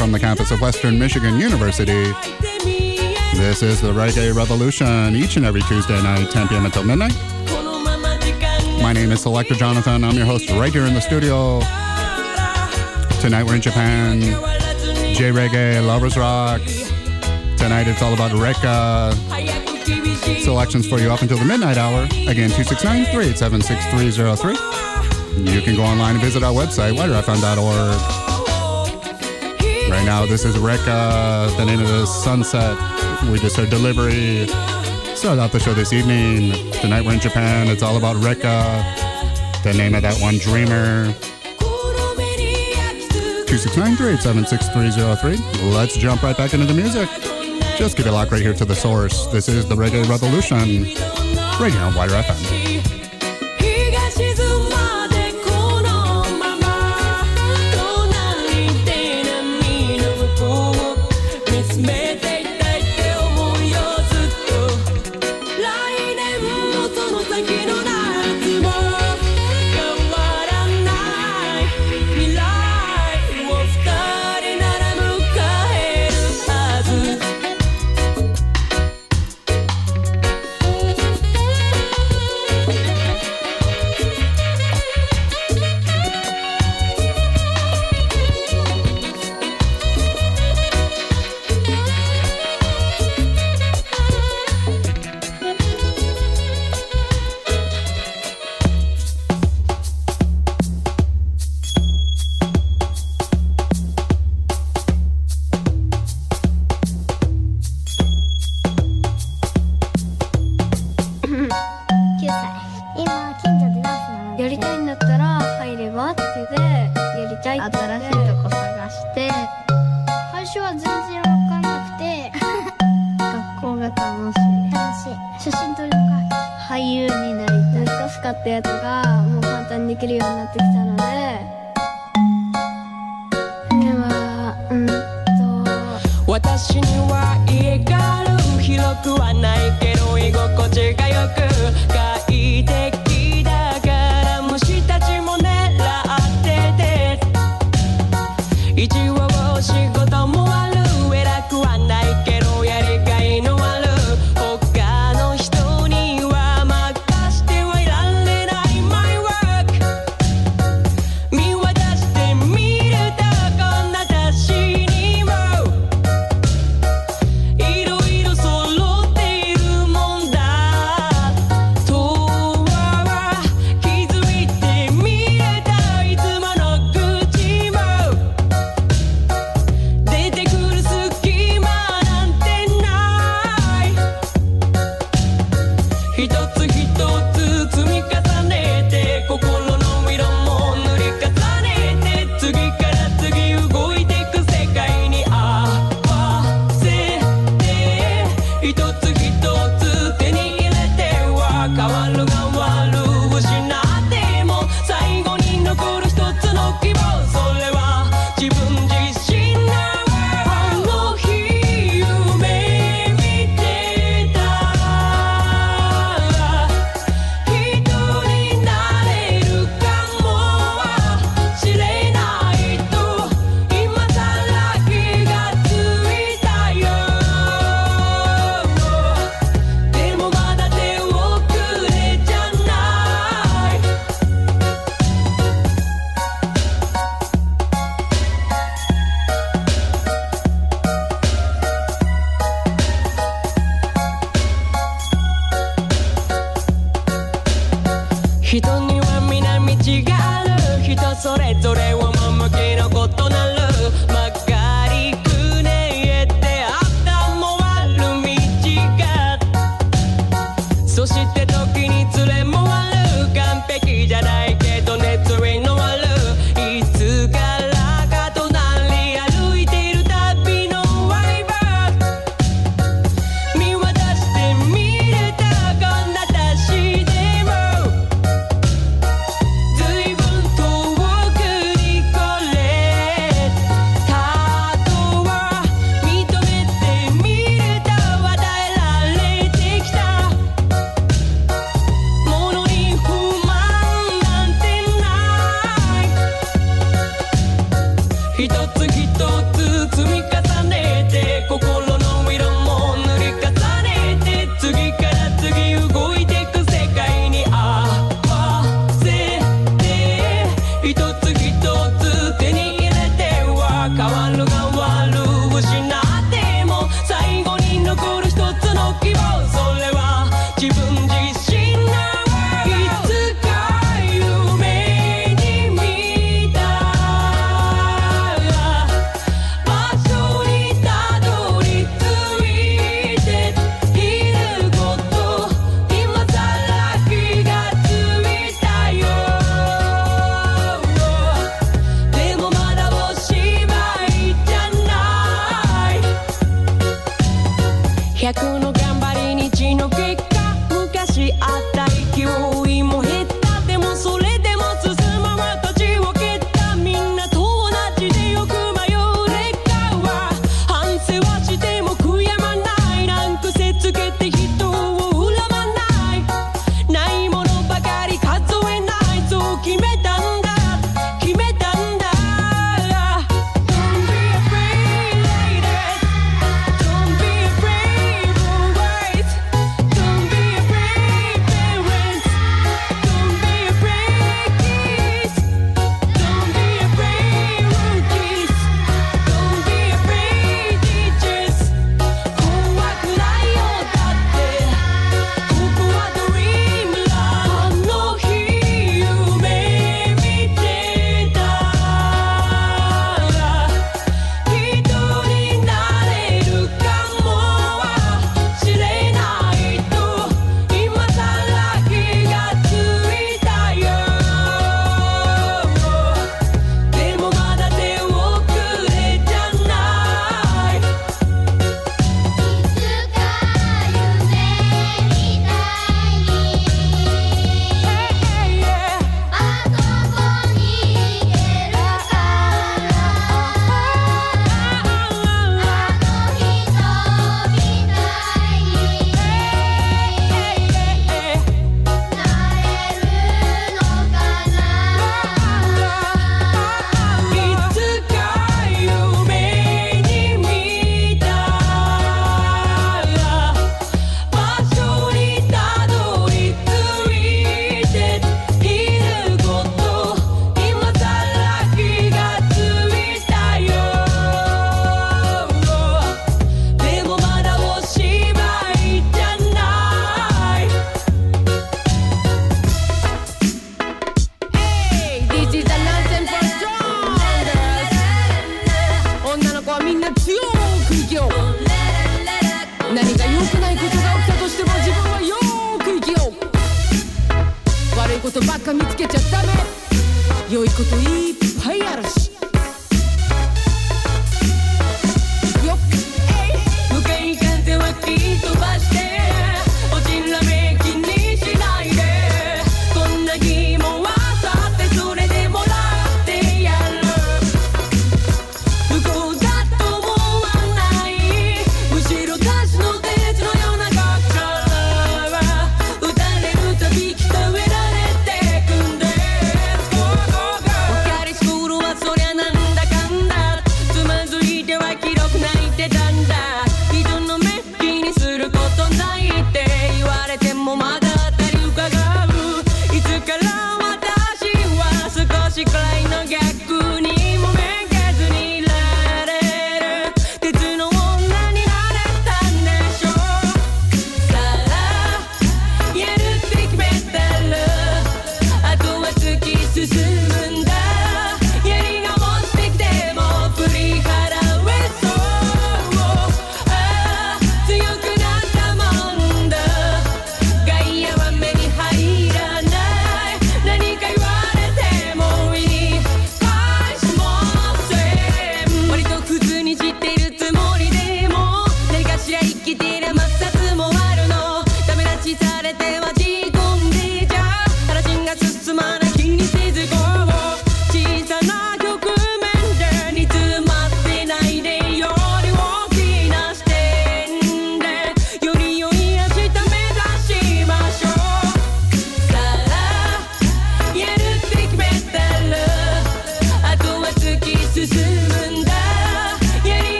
from the campus of Western Michigan University. This is the Reggae Revolution each and every Tuesday night, 10 p.m. until midnight. My name is Selector Jonathon. I'm your host right here in the studio. Tonight we're in Japan. J Reggae, Lovers Rock. Tonight it's all about LECCA. Selections for you up until the midnight hour. Again, 269 387 6303. You can go online and visit our website, widrfm.org. Right now, this is LECCA, the name of the sunset. We just heard Delivery. Started out the show this evening. Tonight we're in Japan. It's all about LECCA, the name of that one dreamer. 269 Let's jump right back into the music. Just keep it locked right here to the source. This is the Reggae Revolution, right here on WIDR FM.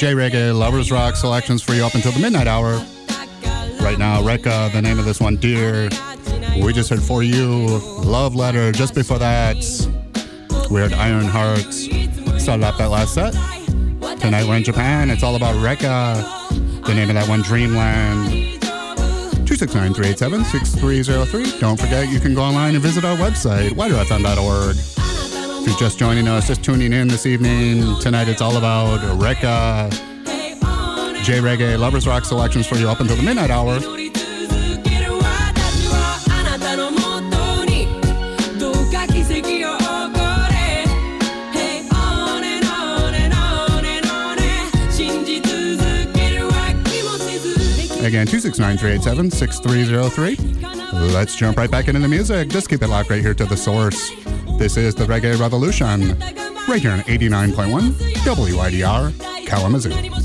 J Reggae Lovers Rock selections for you up until the midnight hour. Right now, LECCA, the name of this one, Dear. We just heard For You, Love Letter. Just before that, we heard Iron Hearts. Started off that last set. Tonight we're in Japan. It's all about LECCA. The name of that one, Dreamland. 269-387-6303. Don't forget, you can go online and visit our website, widrfm.org who's just joining us, just tuning in this evening, tonight it's all about LECCA, J Reggae, Lovers Rock selections for you up until the midnight hour. Again, 269 Let's jump right back into the music. Just keep it locked right here to the source. This is the Reggae Revolution, right here on 89.1 WIDR Kalamazoo.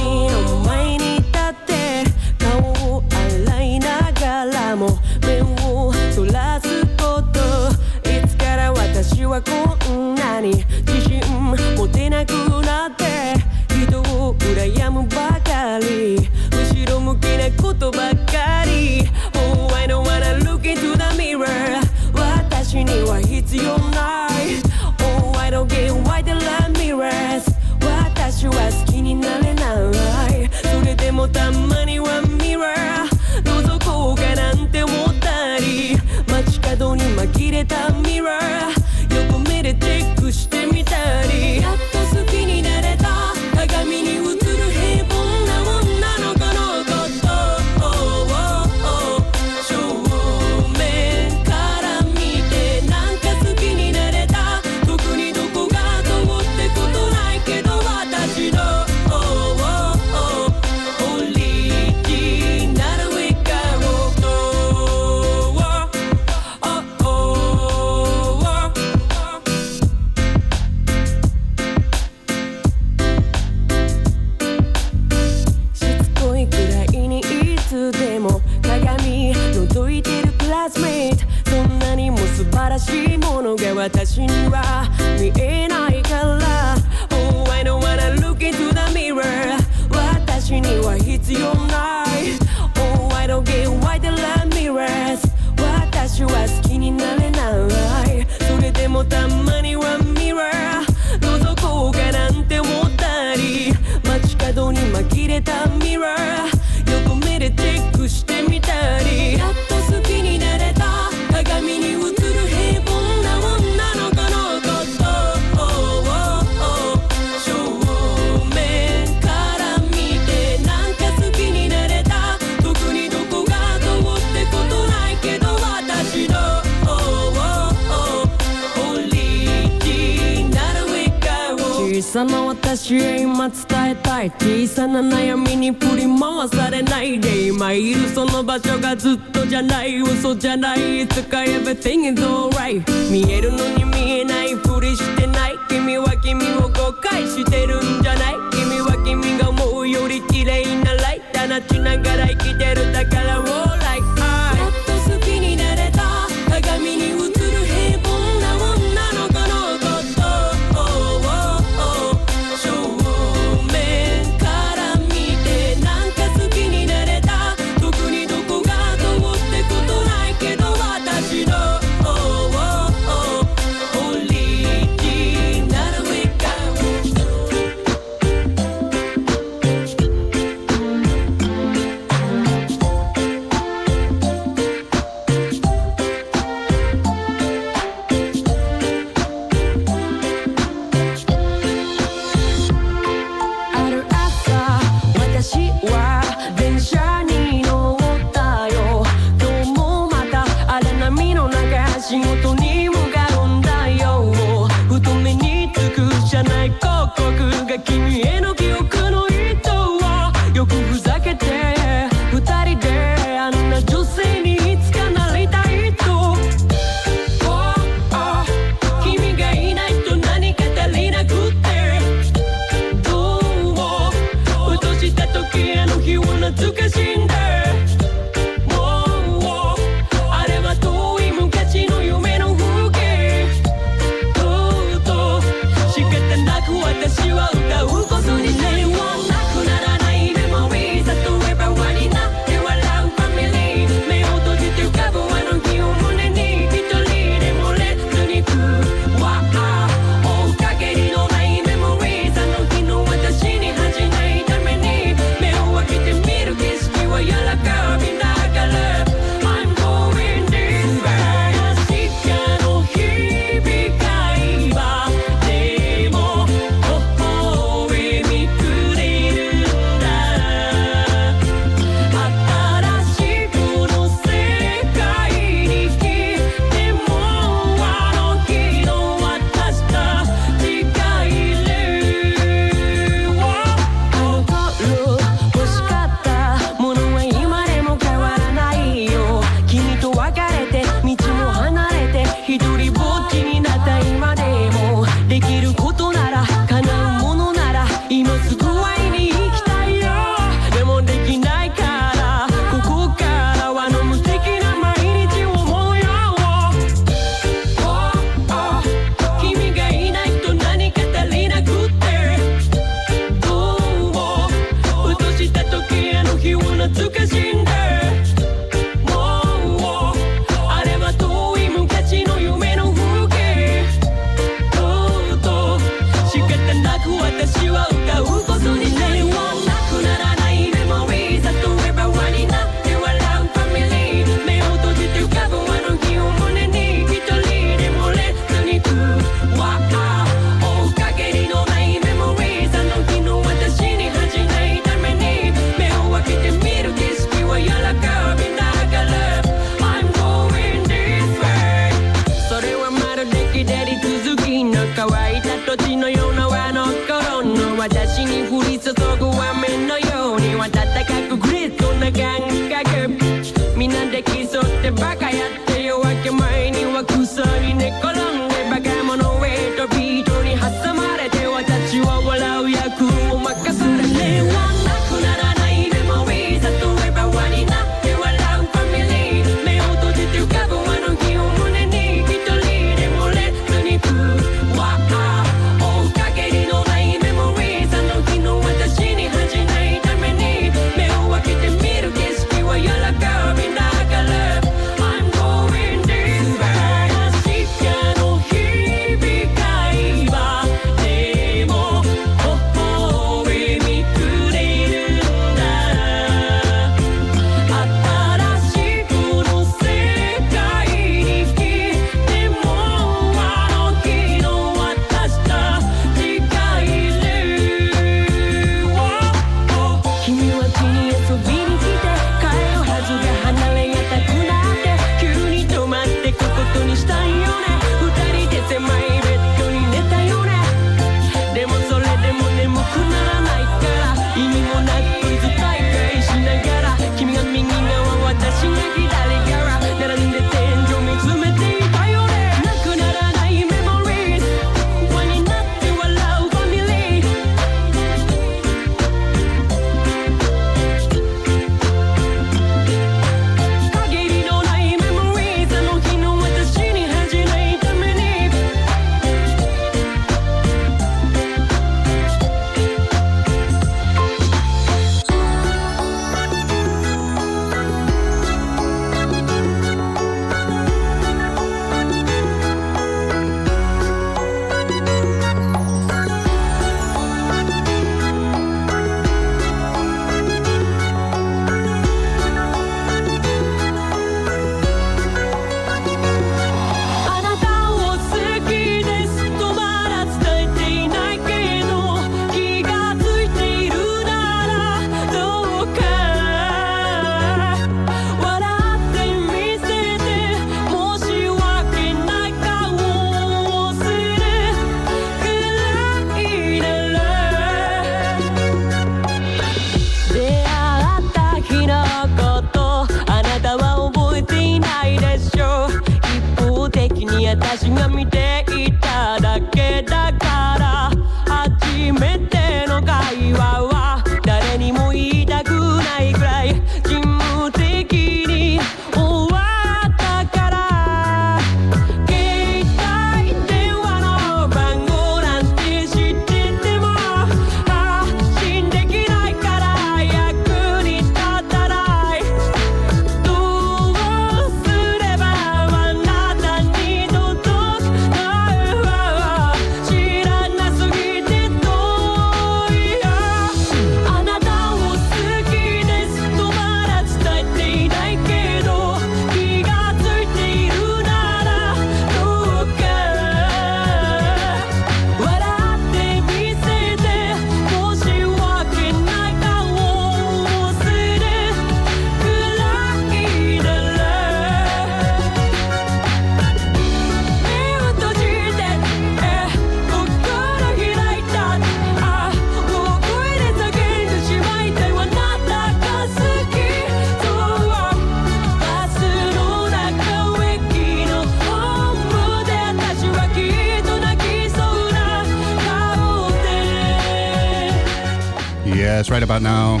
about now.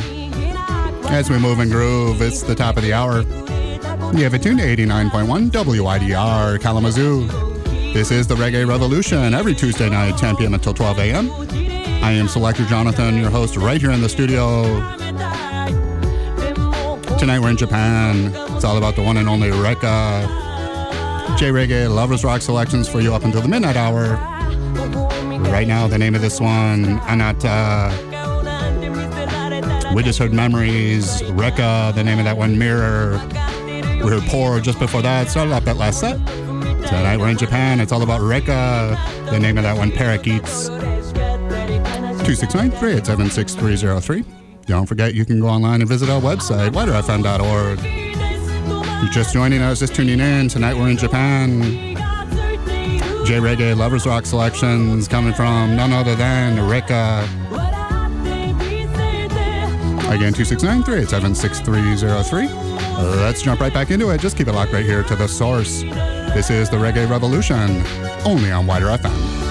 As we move and groove, it's the top of the hour. You have it tuned to 89.1 WIDR Kalamazoo. This is the Reggae Revolution every Tuesday night, 10 p.m. until 12 a.m. I am Selector Jonathon, your host, right here in the studio. Tonight we're in Japan. It's all about the one and only LECCA. J Reggae Lovers Rock selections for you up until the midnight hour. Right now, the name of this one, Anata. We just heard Memories, LECCA, the name of that one, Mirror. We heard Poor just before that. Started off that last set. Tonight we're in Japan. It's all about LECCA, the name of that one, Parakeets. 269 387 Don't forget you can go online and visit our website, widrfm.org. If you're just joining us, just tuning in, tonight we're in Japan. J Reggae Lovers Rock selections coming from none other than LECCA. Again, 269 387 6303. Let's jump right back into it. Just keep it locked right here to the source. This is the Reggae Revolution, only on WIDR FM.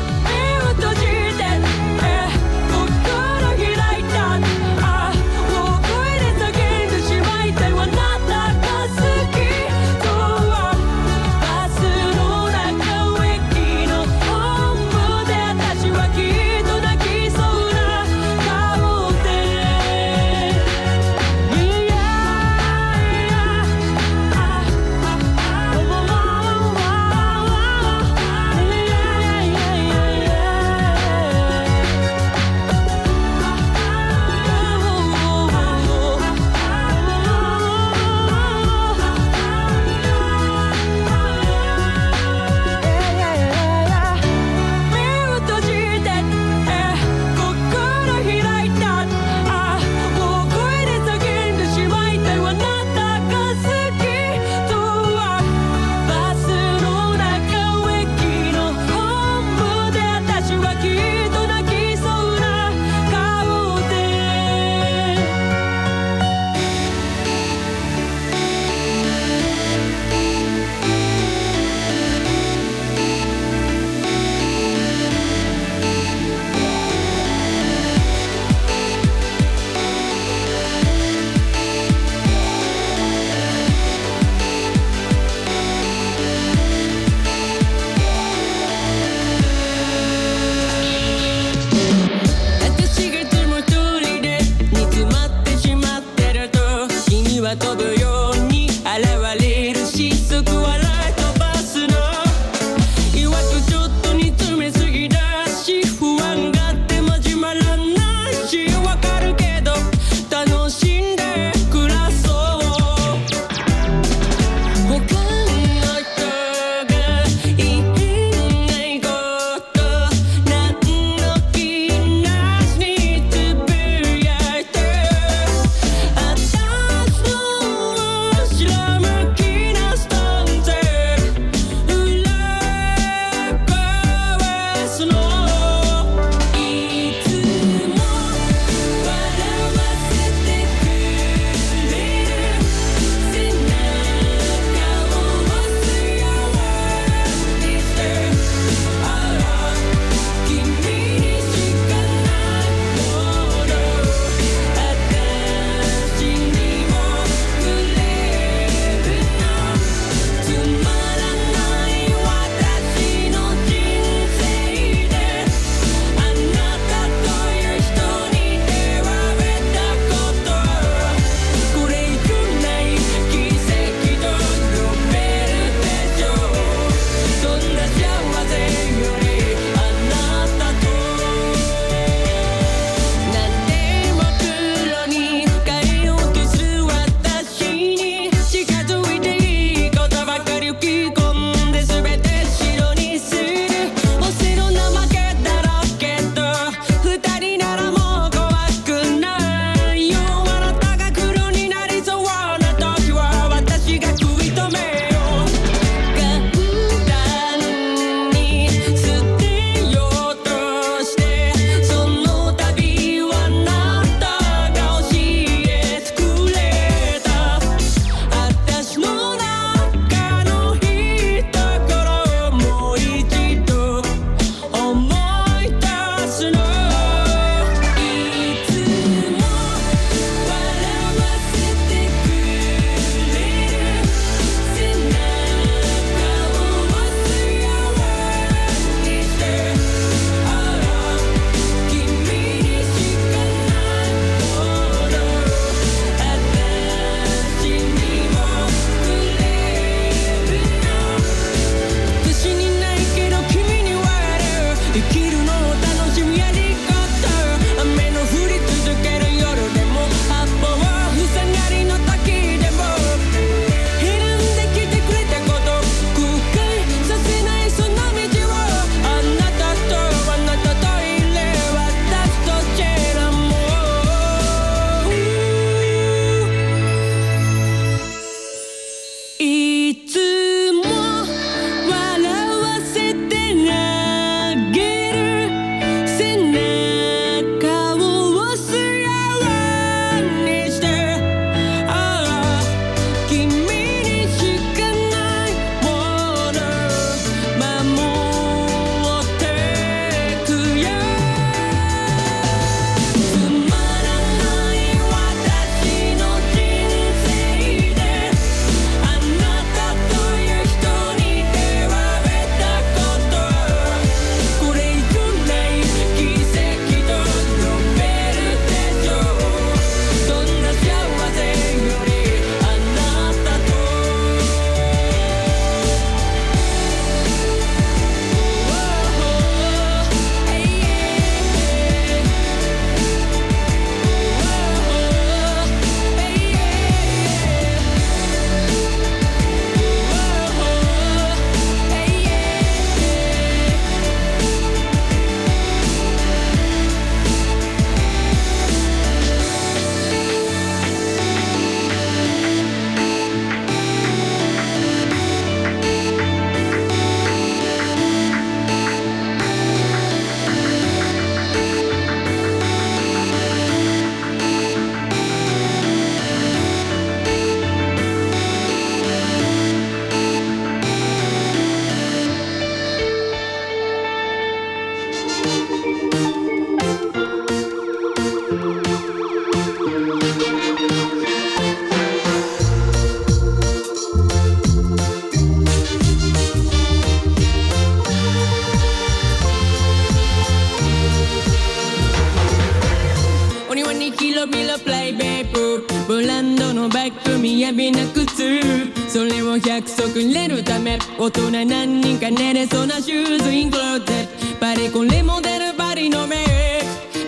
ロピロプライベープブランドのバッグ雅な靴それを約束れるため大人何人か寝れそうなシューズインクローゼットパリコレモデルバリのメ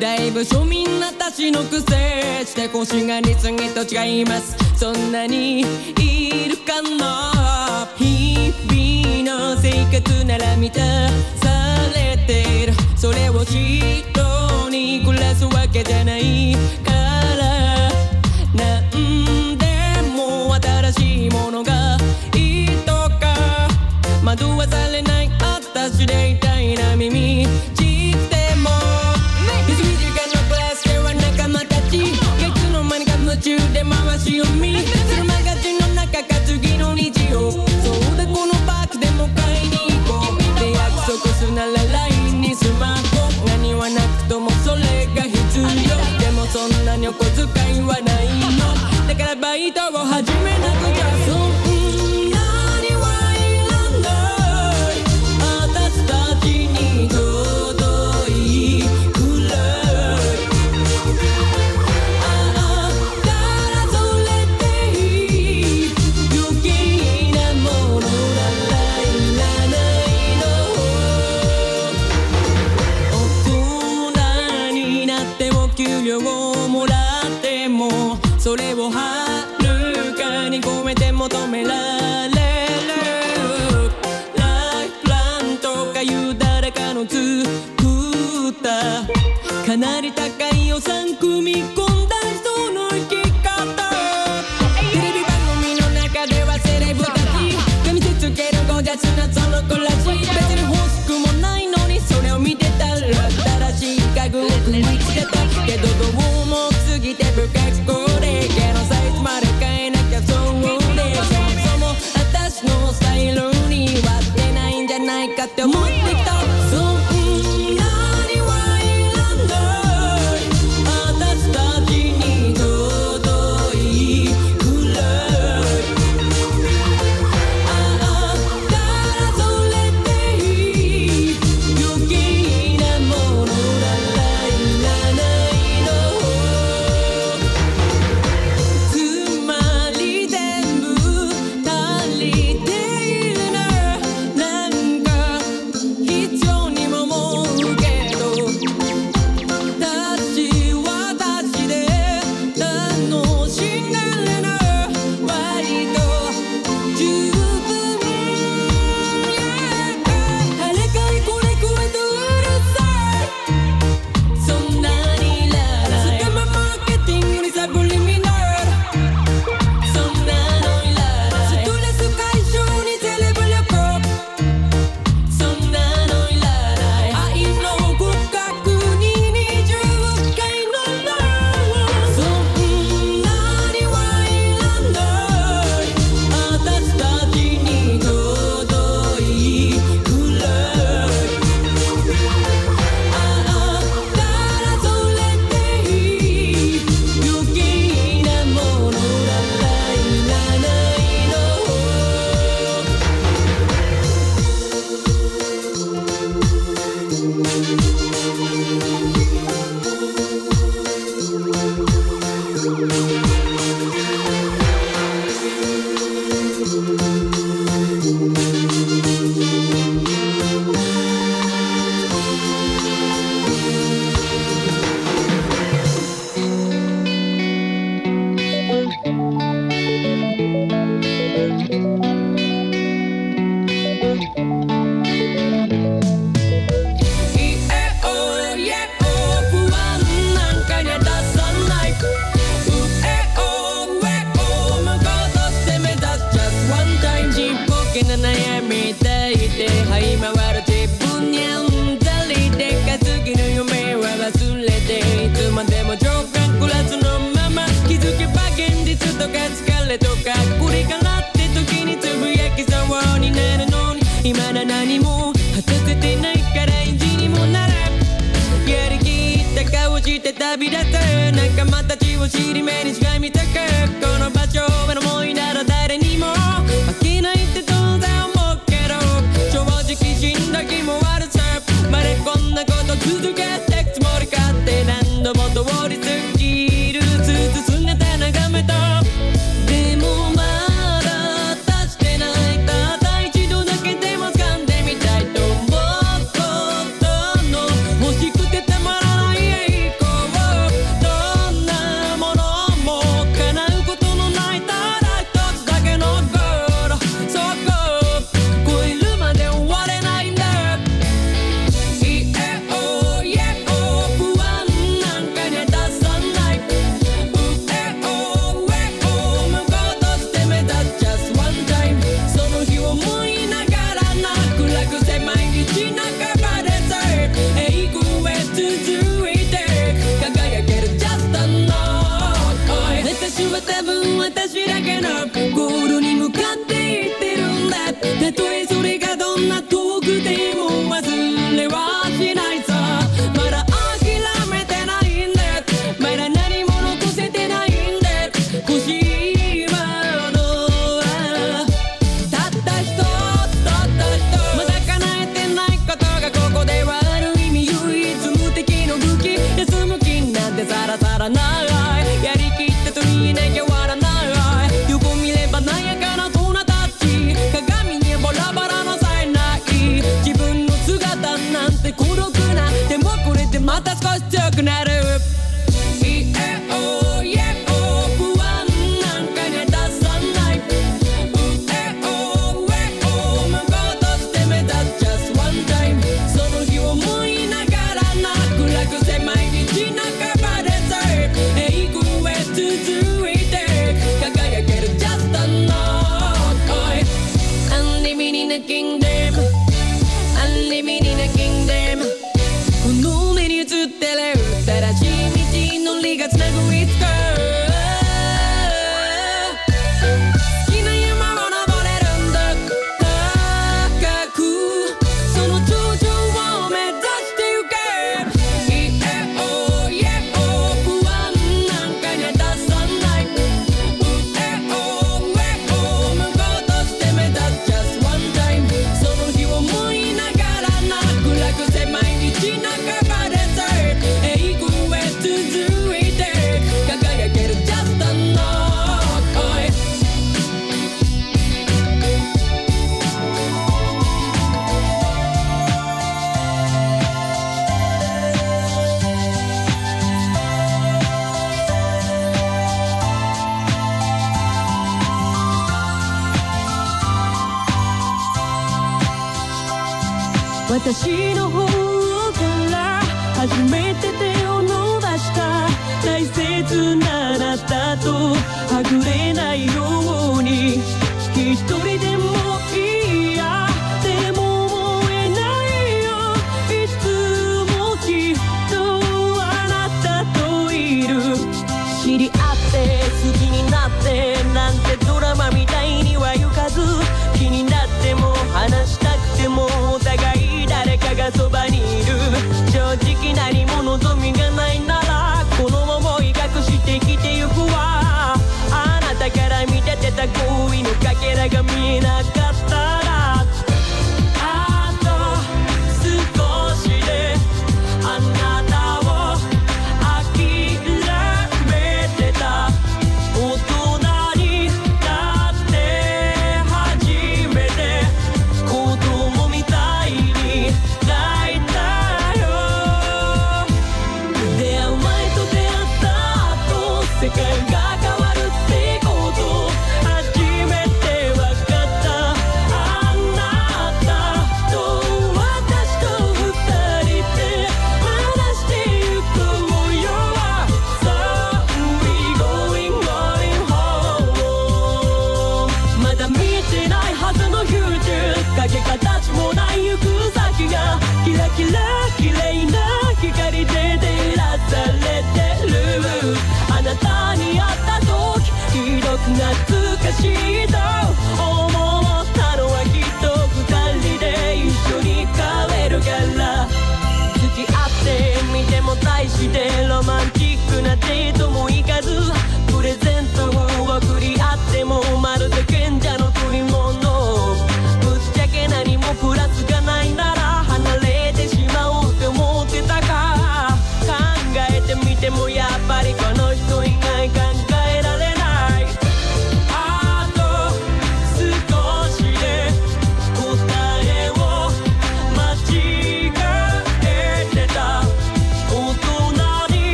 だいぶ庶民な私の癖して腰がりすぎと違いますそんなにいるかな日々の生活なら満たされてるそれを人に暮らすわけじゃない惑わされない私でいたいな耳ちっても休み時間のクラスでは仲間たちいつの間にか夢中で回し読みそのマガジンの中か次の日をそうだこのパークでも買いに行こうで約束すなら LINE にスマホ何はなくともそれが必要でもそんなにお小遣いはないのだからバイトを始めなくちゃ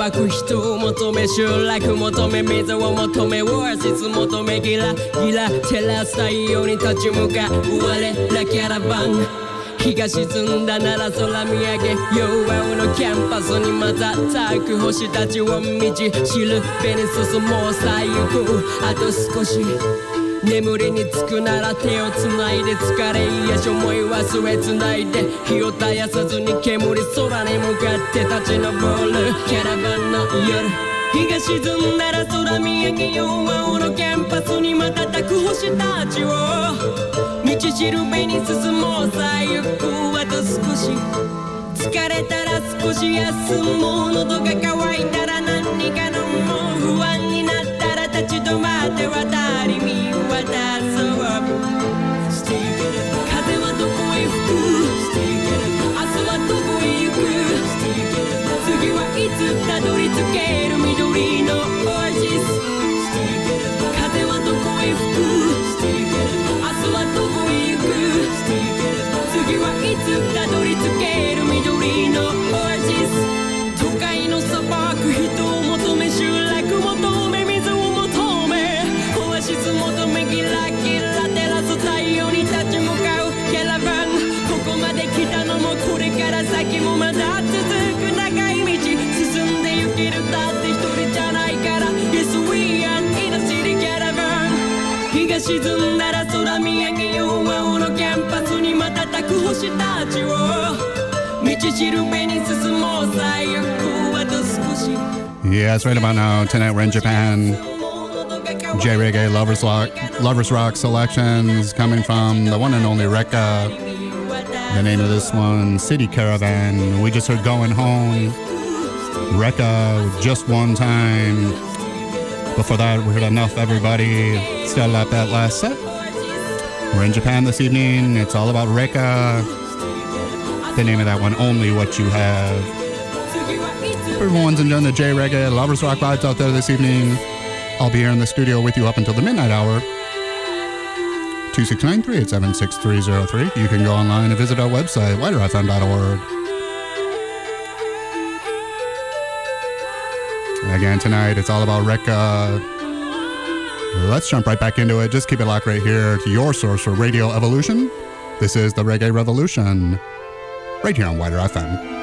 会の砂漠人を求め集落求め水を求めオアシス求めギラギラ照らす太陽に立ち向かう我らキャラバン日が沈んだなら空見上げ弱青のキャンパスに瞬く星たちを道知るベニ進もうさ行くあと少し眠りにつくなら手をつないで疲れ癒し思い忘れつないで火を絶やさずに煙空に向かって立ち上るキャラバンの夜。日が沈んだら空見上げよう青のキャンパスに瞬く星たちを。道しるべに進もうさゆくあと少し。疲れたら少し休もう。喉が渇いたら何か飲もう不安になったら立ち止まって渡り見渡そう。風はどこへ吹く？明日はどこへ行く？次はいつたどり着ける緑のオアシス？風はどこへ吹く？明日はどこへ行く？次はいつたどり着ける緑のオアシス？都会の砂漠人オアシス求めギラギラ照らす太陽に立ち向かうキャラバンここまで来たのもこれから先もまだ続く長い道進んで行けるだって一人じゃないから Yes we are in a city caravan 日が沈んだら空見上げよう青のキャンパスに瞬く星たちを道しるべに進もうさゆくあと少し Yes, right about now. Tonight we're in Japan. J Reggae Lovers Rock, Lovers Rock selections coming from the one and only LECCA. The name of this one, City Caravan. We just heard Going Home. LECCA, just one time. Before that, we heard Enough Everybody. Started out that last set. We're in Japan this evening. It's all about LECCA. The name of that one, Only What You Have. Everyone's enjoying the J Reggae Lovers Rock vibes out there this evening. I'll be here in the studio with you up until the midnight hour. 269 387 6303. You can go online and visit our website, widrfm.org. Again, tonight it's all about LECCA. Let's jump right back into it. Just keep it locked right here to your source for Radio Evolution. This is the Reggae Revolution, right here on WIDR FM.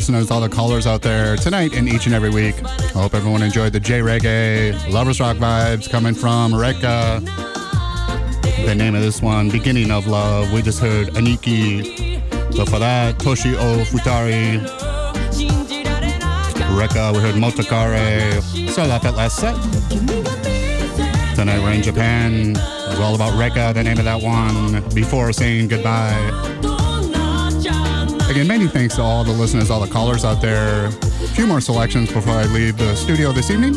Listeners, all the callers out there tonight and each and every week. I hope everyone enjoyed the J Reggae, Lovers Rock vibes coming from LECCA. The name of this one, Beginning of Love. We just heard Aniki. Before that, Toshi Ou Futari. LECCA, we heard Motokare. Started off that last set. Tonight we're in Japan. It was all about LECCA, the name of that one, before saying goodbye. Again, many thanks to all the listeners, all the callers out there. A few more selections before I leave the studio this evening.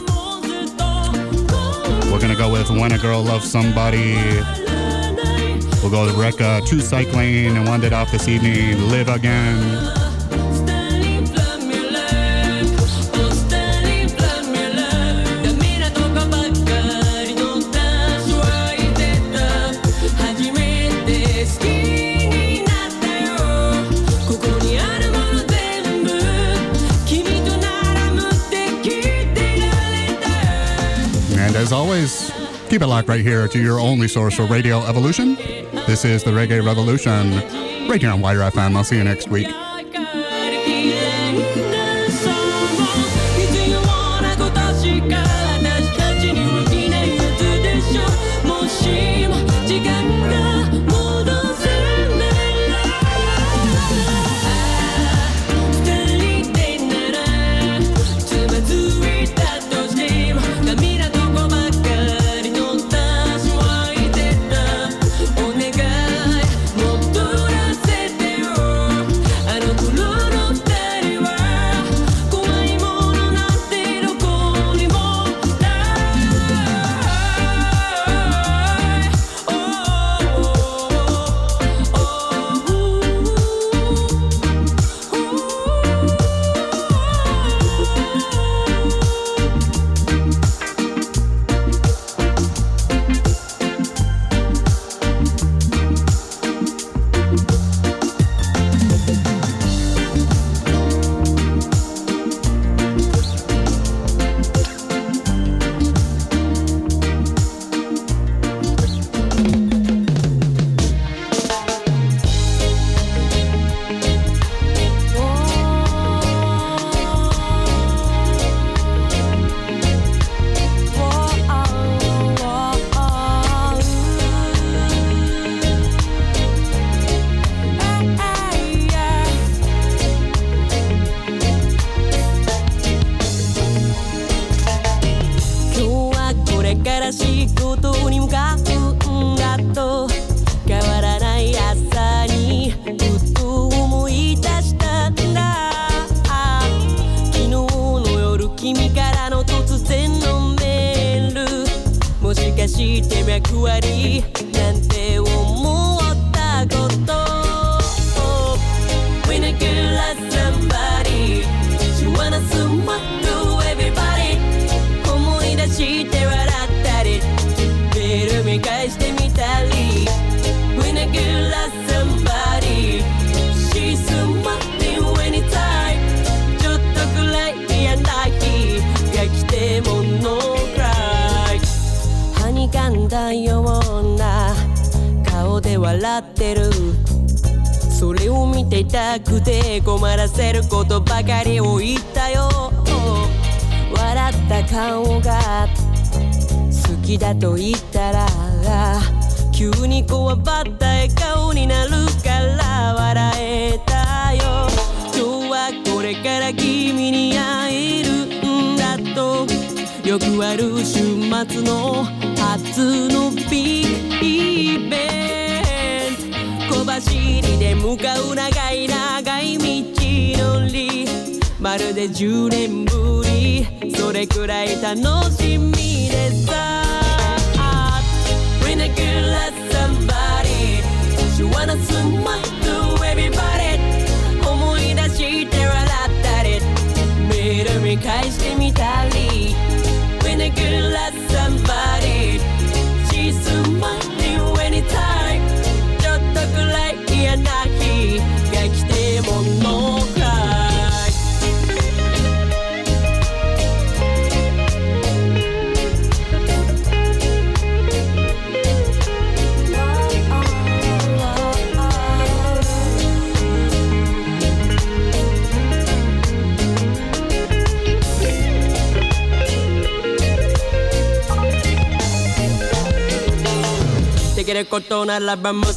We're going to go with When a Girl Loves Somebody. We'll go to LECCA, Two Cycling, and wound it off this evening, Live Again. Keep it locked right here to your only source for Radio Evolution. This is the Reggae Revolution right here on WIDR FM. I'll see you next week.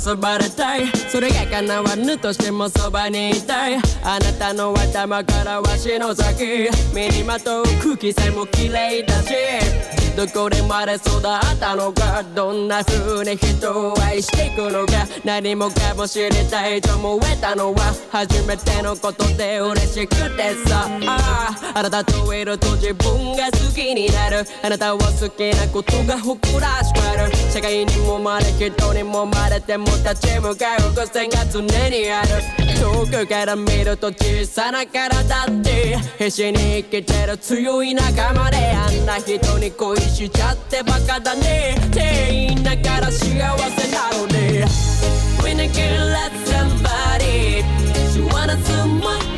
らば結ばれたい。それが叶わぬとしてもそばにいたい。あなたの頭からわしの先身にまとう空気さえも綺麗だし。どこでまれ育ったのか？どんな風に人を愛していくのか？何もかも知りたいと思えたのは？初めてのことで嬉しくてさ。ああなたといると自分が好きになる。あなたは好きなことが誇らしくある。社会にもまれ人にもまれても立ち向かう癖が常にある。遠くから見ると小さな体って必死に生きてる強い仲間であんな人に恋しちゃってバカだね店員だから幸せなのね When I can let somebody She wanna someone